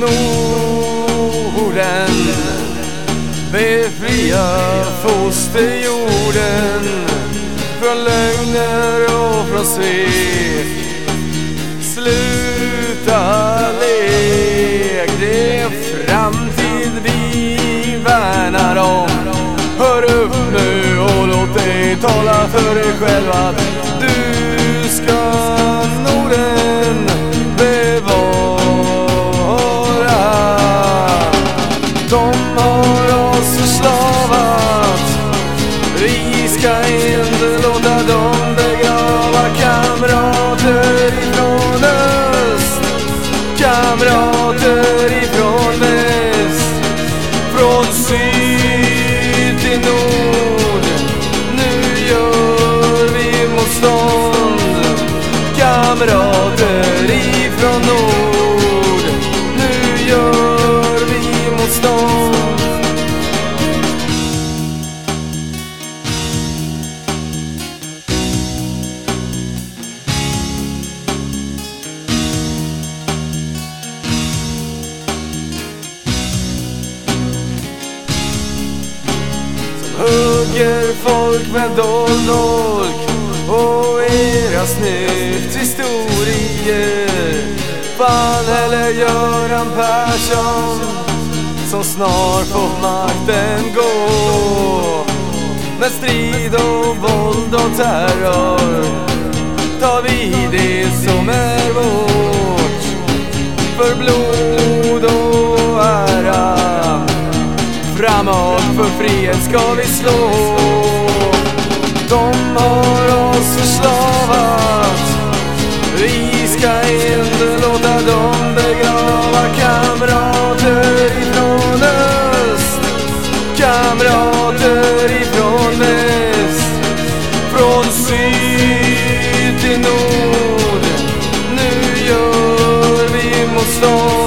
Norden Befria fosterjorden från lögner och från svek. Sluta lek, det är framtid vi värnar om. Hör upp nu och låt dig tala för dig själv att du inte låta dem begrava kamrater ifrån öst. Kamrater ifrån väst. Från syd till nord. Nu gör vi motstånd. Kamrater. Hugger folk med dold dolk och era snyfthistorier. Fan eller Göran Persson som snart får makten gå. Med strid och våld och terror tar vi det som är vårt. För blod och ära Framåt för frihet ska vi slå. De har oss förslavat. Vi ska inte låta dem begrava kamrater ifrån öst. Kamrater ifrån väst. Från syd till nord. Nu gör vi motstånd.